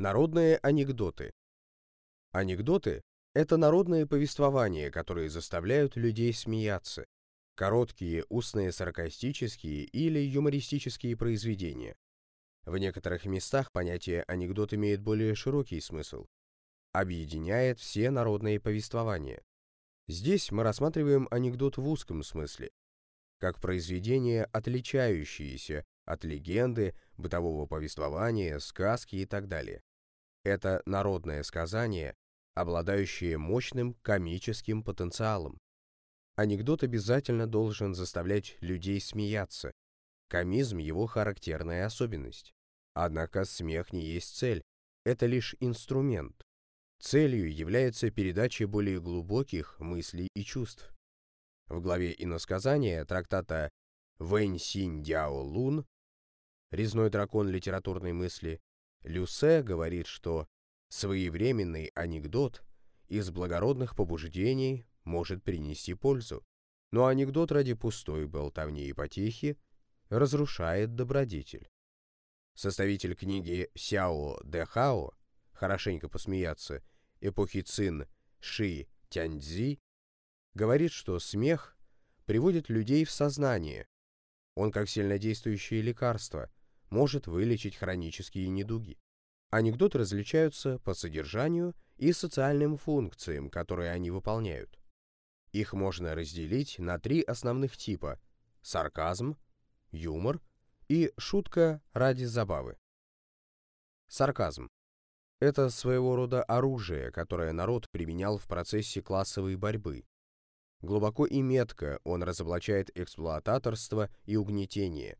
Народные анекдоты. Анекдоты – это народные повествования, которые заставляют людей смеяться. Короткие устные саркастические или юмористические произведения. В некоторых местах понятие анекдот имеет более широкий смысл. Объединяет все народные повествования. Здесь мы рассматриваем анекдот в узком смысле, как произведение, отличающееся от легенды, бытового повествования, сказки и так далее. Это народное сказание, обладающее мощным комическим потенциалом. Анекдот обязательно должен заставлять людей смеяться. Комизм – его характерная особенность. Однако смех не есть цель, это лишь инструмент. Целью является передача более глубоких мыслей и чувств. В главе иносказания трактата «Вэнь Синь Дяо Лун» «Резной дракон литературной мысли» Люсе говорит, что своевременный анекдот из благородных побуждений может принести пользу, но анекдот ради пустой болтовни и потехи разрушает добродетель. Составитель книги Сяо Дэхао «Хорошенько посмеяться» эпохи Цин Ши Тяньцзи говорит, что смех приводит людей в сознание. Он, как сильнодействующее лекарство, может вылечить хронические недуги. Анекдоты различаются по содержанию и социальным функциям, которые они выполняют. Их можно разделить на три основных типа – сарказм, юмор и шутка ради забавы. Сарказм – это своего рода оружие, которое народ применял в процессе классовой борьбы. Глубоко и метко он разоблачает эксплуататорство и угнетение –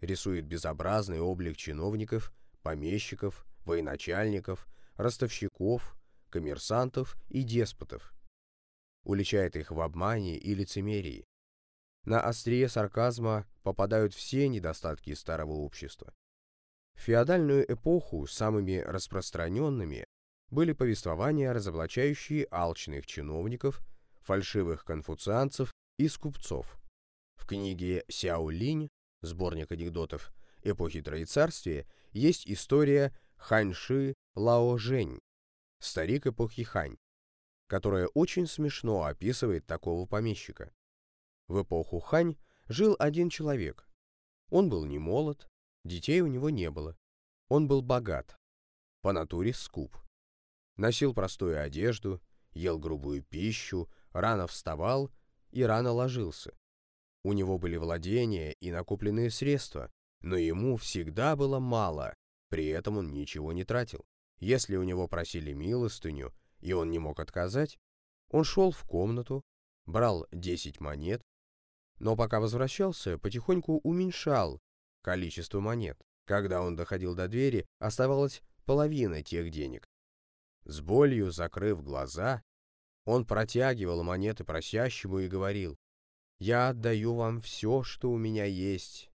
рисует безобразный облик чиновников, помещиков, военачальников, ростовщиков, коммерсантов и деспотов. Уличает их в обмане и лицемерии. На острие сарказма попадают все недостатки старого общества. В феодальную эпоху самыми распространенными были повествования, разоблачающие алчных чиновников, фальшивых конфуцианцев и скупцов. В книге «Сяо Линь» сборник анекдотов эпохи Троецарствия, есть история Ханьши Лао Жень, старик эпохи Хань, которая очень смешно описывает такого помещика. В эпоху Хань жил один человек. Он был не молод, детей у него не было. Он был богат, по натуре скуп. Носил простую одежду, ел грубую пищу, рано вставал и рано ложился. У него были владения и накопленные средства, но ему всегда было мало, при этом он ничего не тратил. Если у него просили милостыню, и он не мог отказать, он шел в комнату, брал 10 монет, но пока возвращался, потихоньку уменьшал количество монет. Когда он доходил до двери, оставалась половина тех денег. С болью закрыв глаза, он протягивал монеты просящему и говорил, я отдаю вам все, что у меня есть.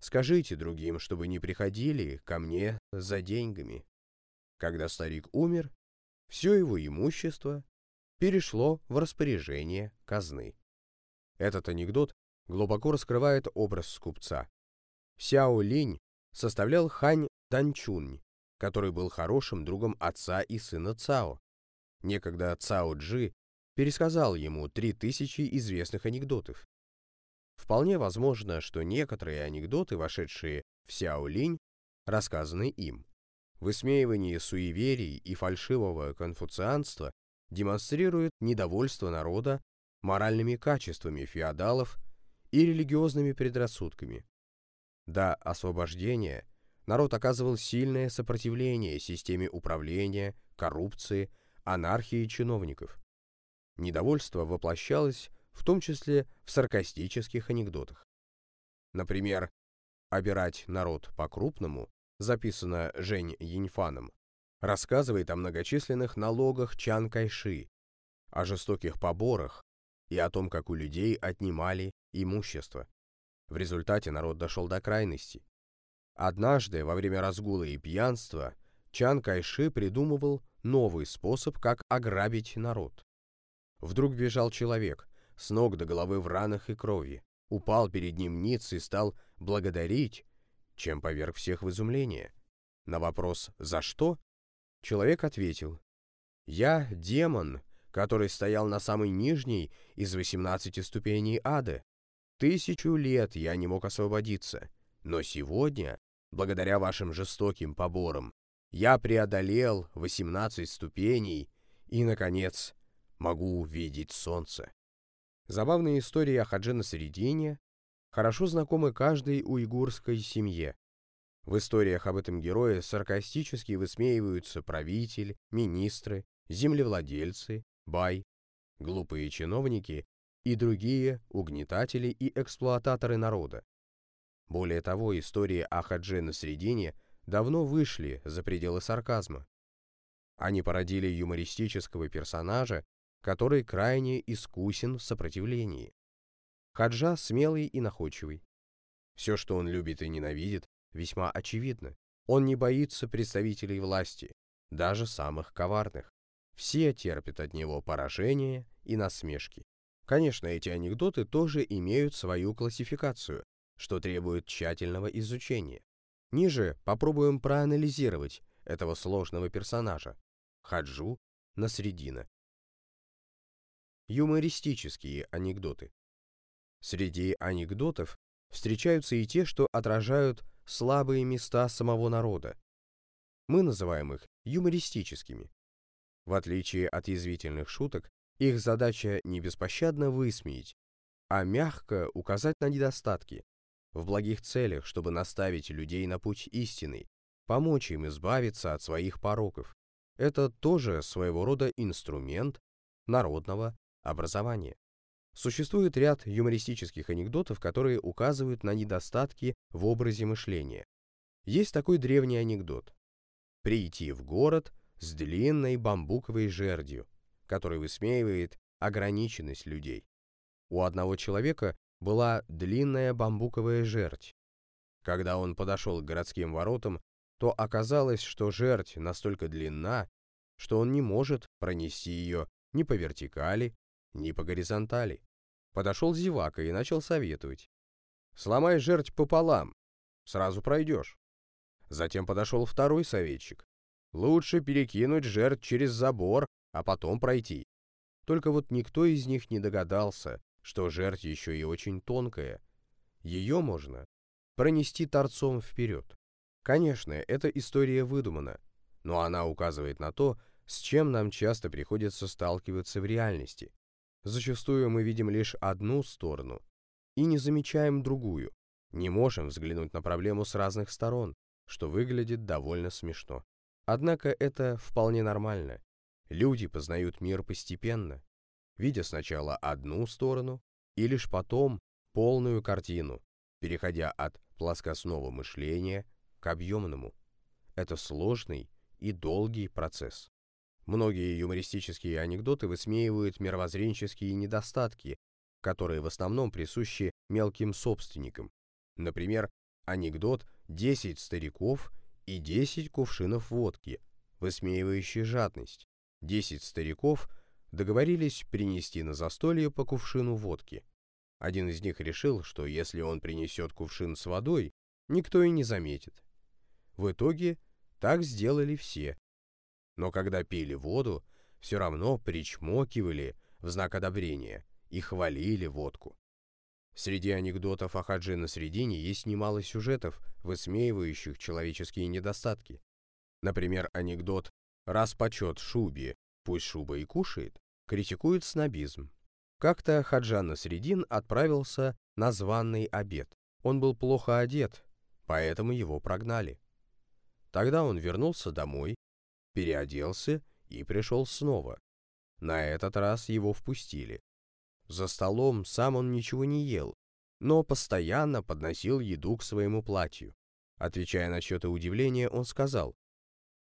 Скажите другим, чтобы не приходили ко мне за деньгами. Когда старик умер, все его имущество перешло в распоряжение казны. Этот анекдот глубоко раскрывает образ скупца. Сяо Линь составлял Хань Данчунь, который был хорошим другом отца и сына Цао. Некогда Цао Джи пересказал ему три тысячи известных анекдотов. Вполне возможно, что некоторые анекдоты, вошедшие в Сяолинь, рассказаны им. Высмеивание суеверий и фальшивого конфуцианства демонстрирует недовольство народа моральными качествами феодалов и религиозными предрассудками. До освобождения народ оказывал сильное сопротивление системе управления, коррупции, анархии чиновников. Недовольство воплощалось в том числе в саркастических анекдотах. Например, «Обирать народ по-крупному» записано Жень Яньфаном, рассказывает о многочисленных налогах Чан Кайши, о жестоких поборах и о том, как у людей отнимали имущество. В результате народ дошел до крайности. Однажды, во время разгула и пьянства, Чан Кайши придумывал новый способ, как ограбить народ. Вдруг бежал человек, с ног до головы в ранах и крови, упал перед ним ниц и стал благодарить, чем поверг всех в изумление. На вопрос «За что?» Человек ответил, «Я демон, который стоял на самой нижней из 18 ступеней ада. Тысячу лет я не мог освободиться, но сегодня, благодаря вашим жестоким поборам, я преодолел 18 ступеней и, наконец, могу увидеть солнце. Забавные истории о Хадже на Средине хорошо знакомы каждой уйгурской семье. В историях об этом герое саркастически высмеиваются правитель, министры, землевладельцы, бай, глупые чиновники и другие угнетатели и эксплуататоры народа. Более того, истории о Хадже на Средине давно вышли за пределы сарказма. Они породили юмористического персонажа, который крайне искусен в сопротивлении. Хаджа смелый и находчивый. Все, что он любит и ненавидит, весьма очевидно. Он не боится представителей власти, даже самых коварных. Все терпят от него поражение и насмешки. Конечно, эти анекдоты тоже имеют свою классификацию, что требует тщательного изучения. Ниже попробуем проанализировать этого сложного персонажа, Хаджу Насредина. Юмористические анекдоты. Среди анекдотов встречаются и те, что отражают слабые места самого народа. Мы называем их юмористическими. В отличие от язвительных шуток, их задача не беспощадно высмеять, а мягко указать на недостатки, в благих целях, чтобы наставить людей на путь истинный, помочь им избавиться от своих пороков. Это тоже своего рода инструмент народного образования. Существует ряд юмористических анекдотов, которые указывают на недостатки в образе мышления. Есть такой древний анекдот. Прийти в город с длинной бамбуковой жердью, который высмеивает ограниченность людей. У одного человека была длинная бамбуковая жердь. Когда он подошел к городским воротам, то оказалось, что жердь настолько длинна, что он не может пронести ее ни по вертикали, ни по горизонтали. Подошел зевака и начал советовать. «Сломай жерть пополам, сразу пройдешь». Затем подошел второй советчик. «Лучше перекинуть жертв через забор, а потом пройти». Только вот никто из них не догадался, что жерть еще и очень тонкая. Ее можно пронести торцом вперед. Конечно, эта история выдумана, но она указывает на то, с чем нам часто приходится сталкиваться в реальности. Зачастую мы видим лишь одну сторону и не замечаем другую, не можем взглянуть на проблему с разных сторон, что выглядит довольно смешно. Однако это вполне нормально. Люди познают мир постепенно, видя сначала одну сторону и лишь потом полную картину, переходя от плоскостного мышления к объемному. Это сложный и долгий процесс. Многие юмористические анекдоты высмеивают мировоззренческие недостатки, которые в основном присущи мелким собственникам. Например, анекдот «10 стариков и 10 кувшинов водки», высмеивающий жадность. 10 стариков договорились принести на застолье по кувшину водки. Один из них решил, что если он принесет кувшин с водой, никто и не заметит. В итоге так сделали все, но когда пили воду, все равно причмокивали в знак одобрения и хвалили водку. Среди анекдотов о Хаджи на Средине есть немало сюжетов, высмеивающих человеческие недостатки. Например, анекдот «Раз почет шубе, пусть шуба и кушает» критикует снобизм. Как-то Хаджан Насредин отправился на званный обед. Он был плохо одет, поэтому его прогнали. Тогда он вернулся домой переоделся и пришел снова. На этот раз его впустили. За столом сам он ничего не ел, но постоянно подносил еду к своему платью. Отвечая на удивления, он сказал,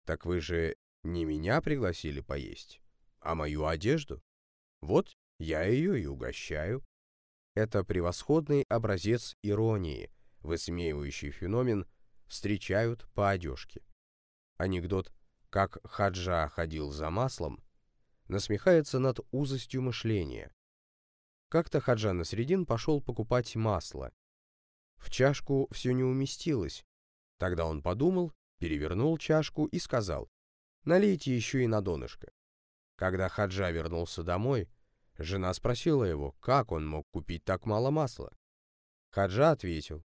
«Так вы же не меня пригласили поесть, а мою одежду? Вот я ее и угощаю». Это превосходный образец иронии, высмеивающий феномен «встречают по одежке». Анекдот как Хаджа ходил за маслом, насмехается над узостью мышления. Как-то Хаджа Насредин пошел покупать масло. В чашку все не уместилось. Тогда он подумал, перевернул чашку и сказал, налейте еще и на донышко. Когда Хаджа вернулся домой, жена спросила его, как он мог купить так мало масла. Хаджа ответил,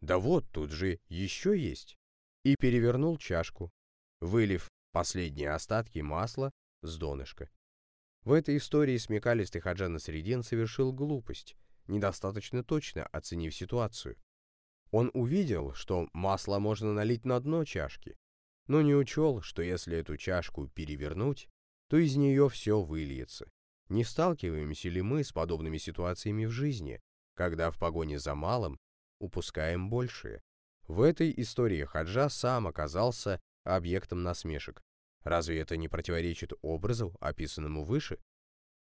«Да вот, тут же еще есть», и перевернул чашку, вылив последние остатки масла с донышка. В этой истории смекалистый Хаджа Насредин совершил глупость, недостаточно точно оценив ситуацию. Он увидел, что масло можно налить на дно чашки, но не учел, что если эту чашку перевернуть, то из нее все выльется. Не сталкиваемся ли мы с подобными ситуациями в жизни, когда в погоне за малым упускаем большее? В этой истории Хаджа сам оказался объектом насмешек. Разве это не противоречит образу, описанному выше?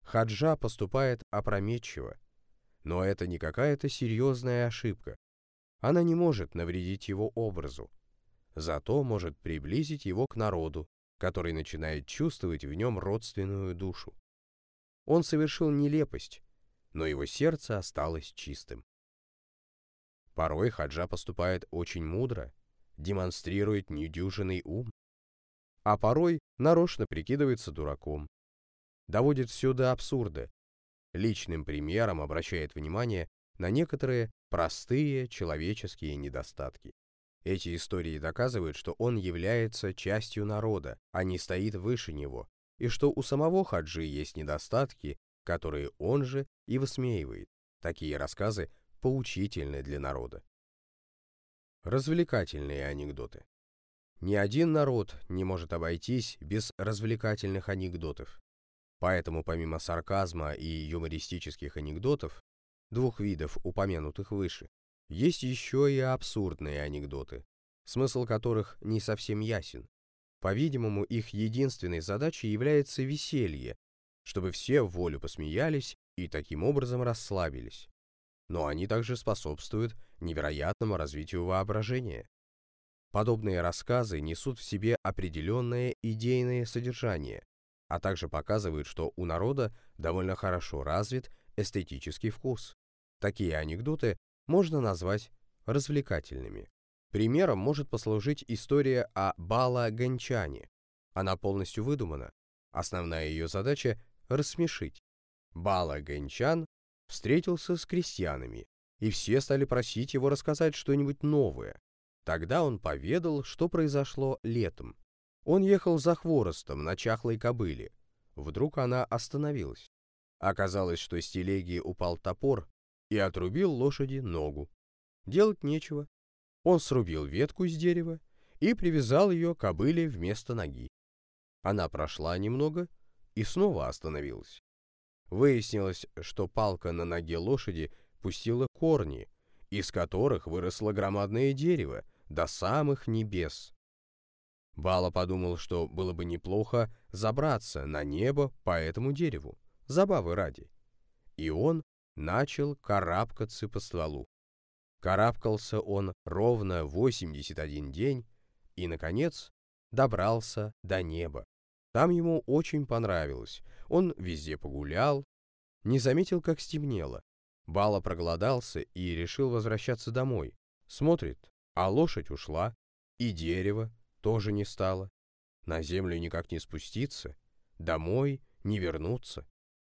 Хаджа поступает опрометчиво, но это не какая-то серьезная ошибка. Она не может навредить его образу, зато может приблизить его к народу, который начинает чувствовать в нем родственную душу. Он совершил нелепость, но его сердце осталось чистым. Порой Хаджа поступает очень мудро, демонстрирует недюжинный ум, а порой нарочно прикидывается дураком. Доводит все до абсурда. Личным примером обращает внимание на некоторые простые человеческие недостатки. Эти истории доказывают, что он является частью народа, а не стоит выше него, и что у самого Хаджи есть недостатки, которые он же и высмеивает. Такие рассказы поучительны для народа. Развлекательные анекдоты. Ни один народ не может обойтись без развлекательных анекдотов. Поэтому помимо сарказма и юмористических анекдотов, двух видов, упомянутых выше, есть еще и абсурдные анекдоты, смысл которых не совсем ясен. По-видимому, их единственной задачей является веселье, чтобы все в волю посмеялись и таким образом расслабились. Но они также способствуют невероятному развитию воображения. Подобные рассказы несут в себе определенное идейное содержание, а также показывают, что у народа довольно хорошо развит эстетический вкус. Такие анекдоты можно назвать развлекательными. Примером может послужить история о Бала Гончане. Она полностью выдумана. Основная ее задача – рассмешить. Бала Гончан встретился с крестьянами, и все стали просить его рассказать что-нибудь новое, Тогда он поведал, что произошло летом. Он ехал за хворостом на чахлой кобыле. Вдруг она остановилась. Оказалось, что с телеги упал топор и отрубил лошади ногу. Делать нечего. Он срубил ветку из дерева и привязал ее кобыле вместо ноги. Она прошла немного и снова остановилась. Выяснилось, что палка на ноге лошади пустила корни, из которых выросло громадное дерево, до самых небес. Бала подумал, что было бы неплохо забраться на небо по этому дереву, забавы ради. И он начал карабкаться по стволу. Карабкался он ровно 81 день и, наконец, добрался до неба. Там ему очень понравилось. Он везде погулял, не заметил, как стемнело. Бала проголодался и решил возвращаться домой. Смотрит, а лошадь ушла, и дерево тоже не стало. На землю никак не спуститься, домой не вернуться.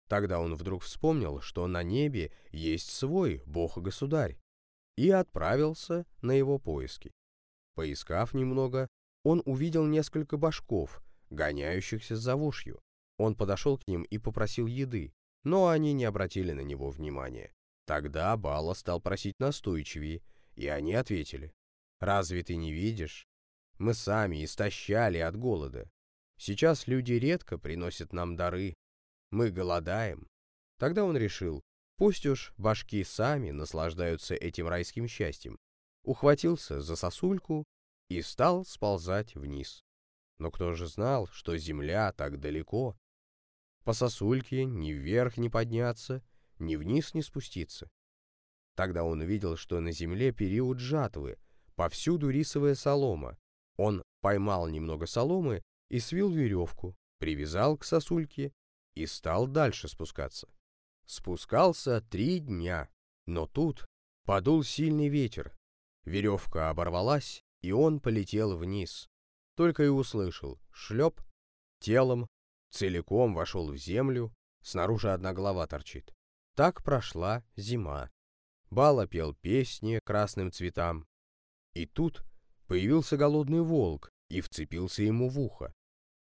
Тогда он вдруг вспомнил, что на небе есть свой бог-государь, и отправился на его поиски. Поискав немного, он увидел несколько башков, гоняющихся за вошью. Он подошел к ним и попросил еды, но они не обратили на него внимания. Тогда Бала стал просить настойчивее, и они ответили, Разве ты не видишь? Мы сами истощали от голода. Сейчас люди редко приносят нам дары. Мы голодаем. Тогда он решил, пусть уж башки сами наслаждаются этим райским счастьем. Ухватился за сосульку и стал сползать вниз. Но кто же знал, что земля так далеко? По сосульке ни вверх не подняться, ни вниз не спуститься. Тогда он увидел, что на земле период жатвы — Повсюду рисовая солома. Он поймал немного соломы и свил веревку, привязал к сосульке и стал дальше спускаться. Спускался три дня, но тут подул сильный ветер. Веревка оборвалась, и он полетел вниз. Только и услышал шлеп, телом, целиком вошел в землю, снаружи одна голова торчит. Так прошла зима. Бала пел песни красным цветам. И тут появился голодный волк и вцепился ему в ухо.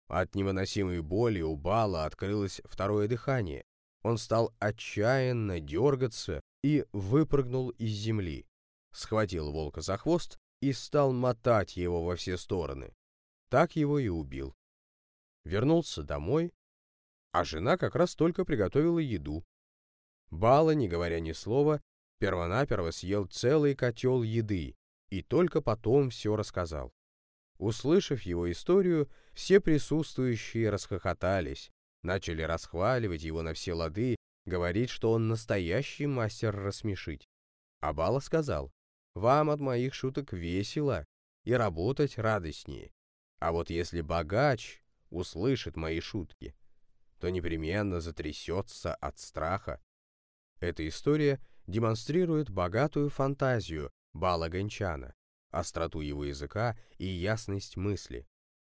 От невыносимой боли у Бала открылось второе дыхание. Он стал отчаянно дергаться и выпрыгнул из земли. Схватил волка за хвост и стал мотать его во все стороны. Так его и убил. Вернулся домой, а жена как раз только приготовила еду. Бала, не говоря ни слова, первонаперво съел целый котел еды и только потом все рассказал. Услышав его историю, все присутствующие расхохотались, начали расхваливать его на все лады, говорить, что он настоящий мастер рассмешить. А Бала сказал, «Вам от моих шуток весело и работать радостнее. А вот если богач услышит мои шутки, то непременно затрясется от страха. Эта история демонстрирует богатую фантазию Бала Гончана, остроту его языка и ясность мысли.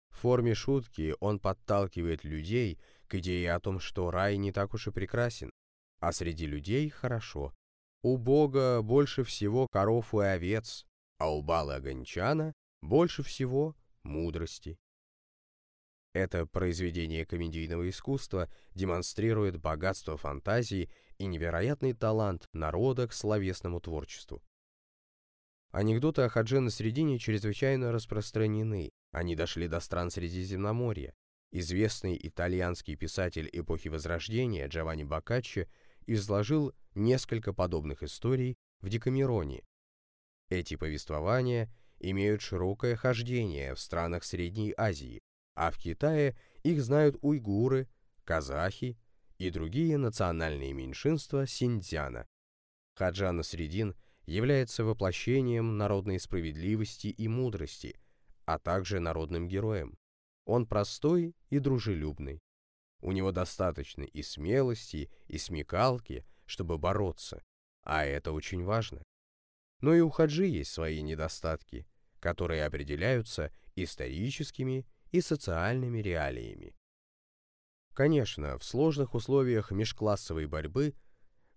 В форме шутки он подталкивает людей к идее о том, что рай не так уж и прекрасен, а среди людей хорошо. У Бога больше всего коров и овец, а у Бала Гончана больше всего мудрости. Это произведение комедийного искусства демонстрирует богатство фантазии и невероятный талант народа к словесному творчеству. Анекдоты о Хадже на Средине чрезвычайно распространены. Они дошли до стран Средиземноморья. Известный итальянский писатель эпохи Возрождения Джованни Боккаччо изложил несколько подобных историй в Декамероне. Эти повествования имеют широкое хождение в странах Средней Азии, а в Китае их знают уйгуры, казахи и другие национальные меньшинства Синьцзяна. Хаджа Насредин является воплощением народной справедливости и мудрости, а также народным героем. Он простой и дружелюбный. У него достаточно и смелости, и смекалки, чтобы бороться, а это очень важно. Но и у Хаджи есть свои недостатки, которые определяются историческими и социальными реалиями. Конечно, в сложных условиях межклассовой борьбы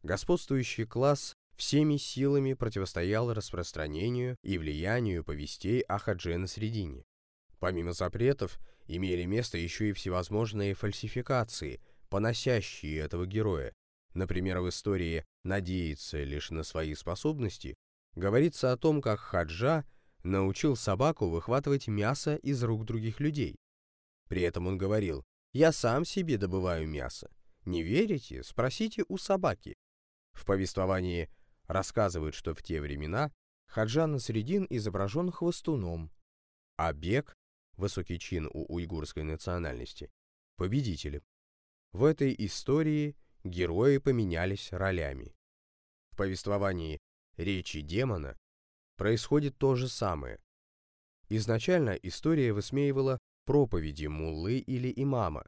господствующий класс всеми силами противостоял распространению и влиянию повестей о хадже на средине. Помимо запретов, имели место еще и всевозможные фальсификации, поносящие этого героя. Например, в истории «Надеяться лишь на свои способности» говорится о том, как Хаджа научил собаку выхватывать мясо из рук других людей. При этом он говорил, «Я сам себе добываю мясо. Не верите? Спросите у собаки». В повествовании рассказывают, что в те времена Хаджан Средин изображен хвостуном, а Бег, высокий чин у уйгурской национальности, победителем. В этой истории герои поменялись ролями. В повествовании «Речи демона» происходит то же самое. Изначально история высмеивала проповеди муллы или имама,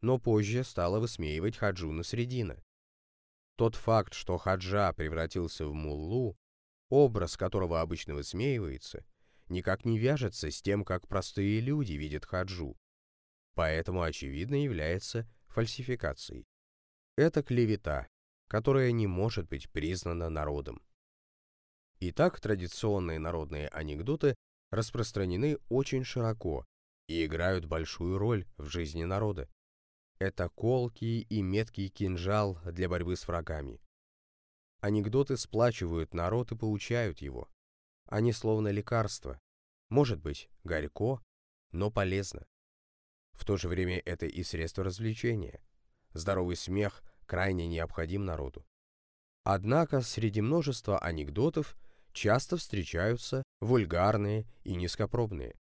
но позже стала высмеивать хаджуна Средина. Тот факт, что хаджа превратился в муллу, образ которого обычно высмеивается, никак не вяжется с тем, как простые люди видят хаджу, поэтому очевидно является фальсификацией. Это клевета, которая не может быть признана народом. Итак, традиционные народные анекдоты распространены очень широко и играют большую роль в жизни народа. Это колкий и меткий кинжал для борьбы с врагами. Анекдоты сплачивают народ и получают его. Они словно лекарство. Может быть, горько, но полезно. В то же время это и средство развлечения. Здоровый смех крайне необходим народу. Однако среди множества анекдотов – часто встречаются вульгарные и низкопробные.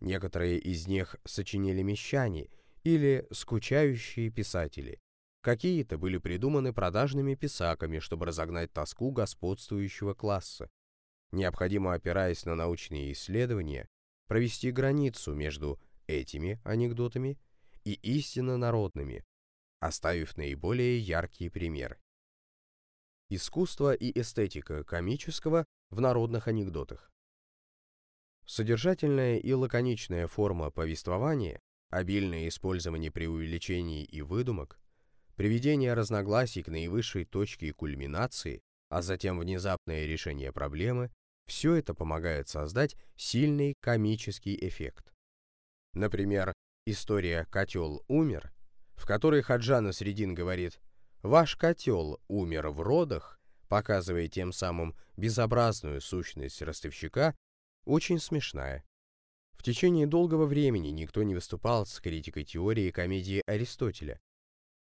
Некоторые из них сочинили мещане или скучающие писатели. Какие-то были придуманы продажными писаками, чтобы разогнать тоску господствующего класса. Необходимо, опираясь на научные исследования, провести границу между этими анекдотами и истинно народными, оставив наиболее яркие примеры. Искусство и эстетика комического в народных анекдотах. Содержательная и лаконичная форма повествования, обильное использование преувеличений и выдумок, приведение разногласий к наивысшей точке кульминации, а затем внезапное решение проблемы – все это помогает создать сильный комический эффект. Например, история «Котел умер», в которой Хаджана Средин говорит «Ваш котел умер в родах», показывая тем самым безобразную сущность ростовщика, очень смешная. В течение долгого времени никто не выступал с критикой теории комедии Аристотеля.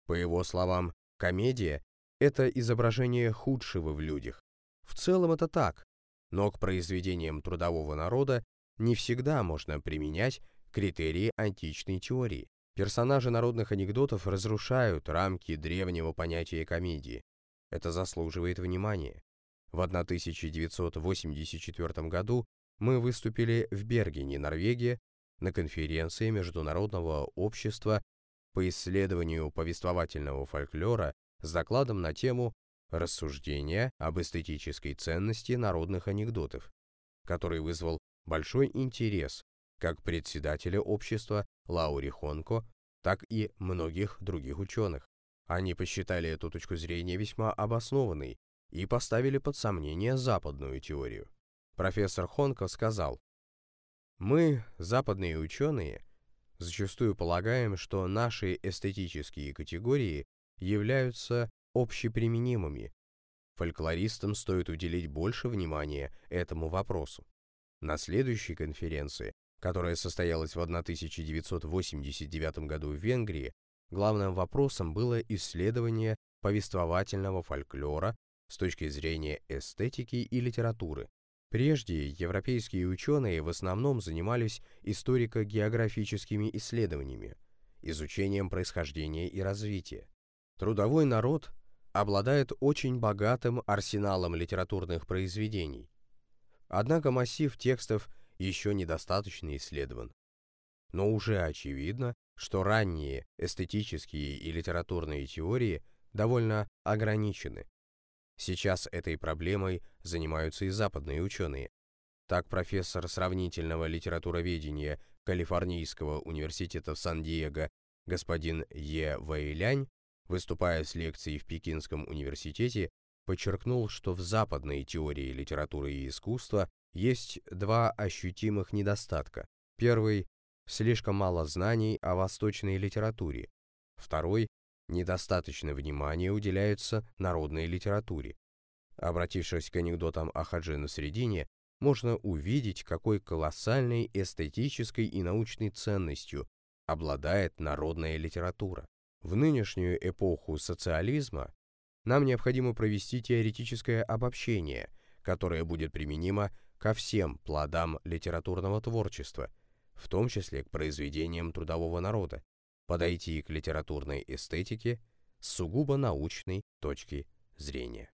По его словам, комедия – это изображение худшего в людях. В целом это так, но к произведениям трудового народа не всегда можно применять критерии античной теории. Персонажи народных анекдотов разрушают рамки древнего понятия комедии. Это заслуживает внимания. В 1984 году мы выступили в Бергене, Норвегия, на конференции Международного общества по исследованию повествовательного фольклора с докладом на тему «Рассуждения об эстетической ценности народных анекдотов», который вызвал большой интерес как председателя общества Лаури Хонко, так и многих других ученых. Они посчитали эту точку зрения весьма обоснованной и поставили под сомнение западную теорию. Профессор Хонко сказал, «Мы, западные ученые, зачастую полагаем, что наши эстетические категории являются общеприменимыми. Фольклористам стоит уделить больше внимания этому вопросу. На следующей конференции, которая состоялась в 1989 году в Венгрии, главным вопросом было исследование повествовательного фольклора с точки зрения эстетики и литературы, Прежде европейские ученые в основном занимались историко-географическими исследованиями, изучением происхождения и развития. Трудовой народ обладает очень богатым арсеналом литературных произведений. Однако массив текстов еще недостаточно исследован. Но уже очевидно, что ранние эстетические и литературные теории довольно ограничены, Сейчас этой проблемой занимаются и западные ученые. Так профессор сравнительного литературоведения Калифорнийского университета в Сан-Диего господин Е. Вэйлянь, выступая с лекцией в Пекинском университете, подчеркнул, что в западной теории литературы и искусства есть два ощутимых недостатка. Первый – слишком мало знаний о восточной литературе. Второй недостаточно внимания уделяется народной литературе. Обратившись к анекдотам о Хаджи на Средине, можно увидеть, какой колоссальной эстетической и научной ценностью обладает народная литература. В нынешнюю эпоху социализма нам необходимо провести теоретическое обобщение, которое будет применимо ко всем плодам литературного творчества, в том числе к произведениям трудового народа, подойти к литературной эстетике с сугубо научной точки зрения.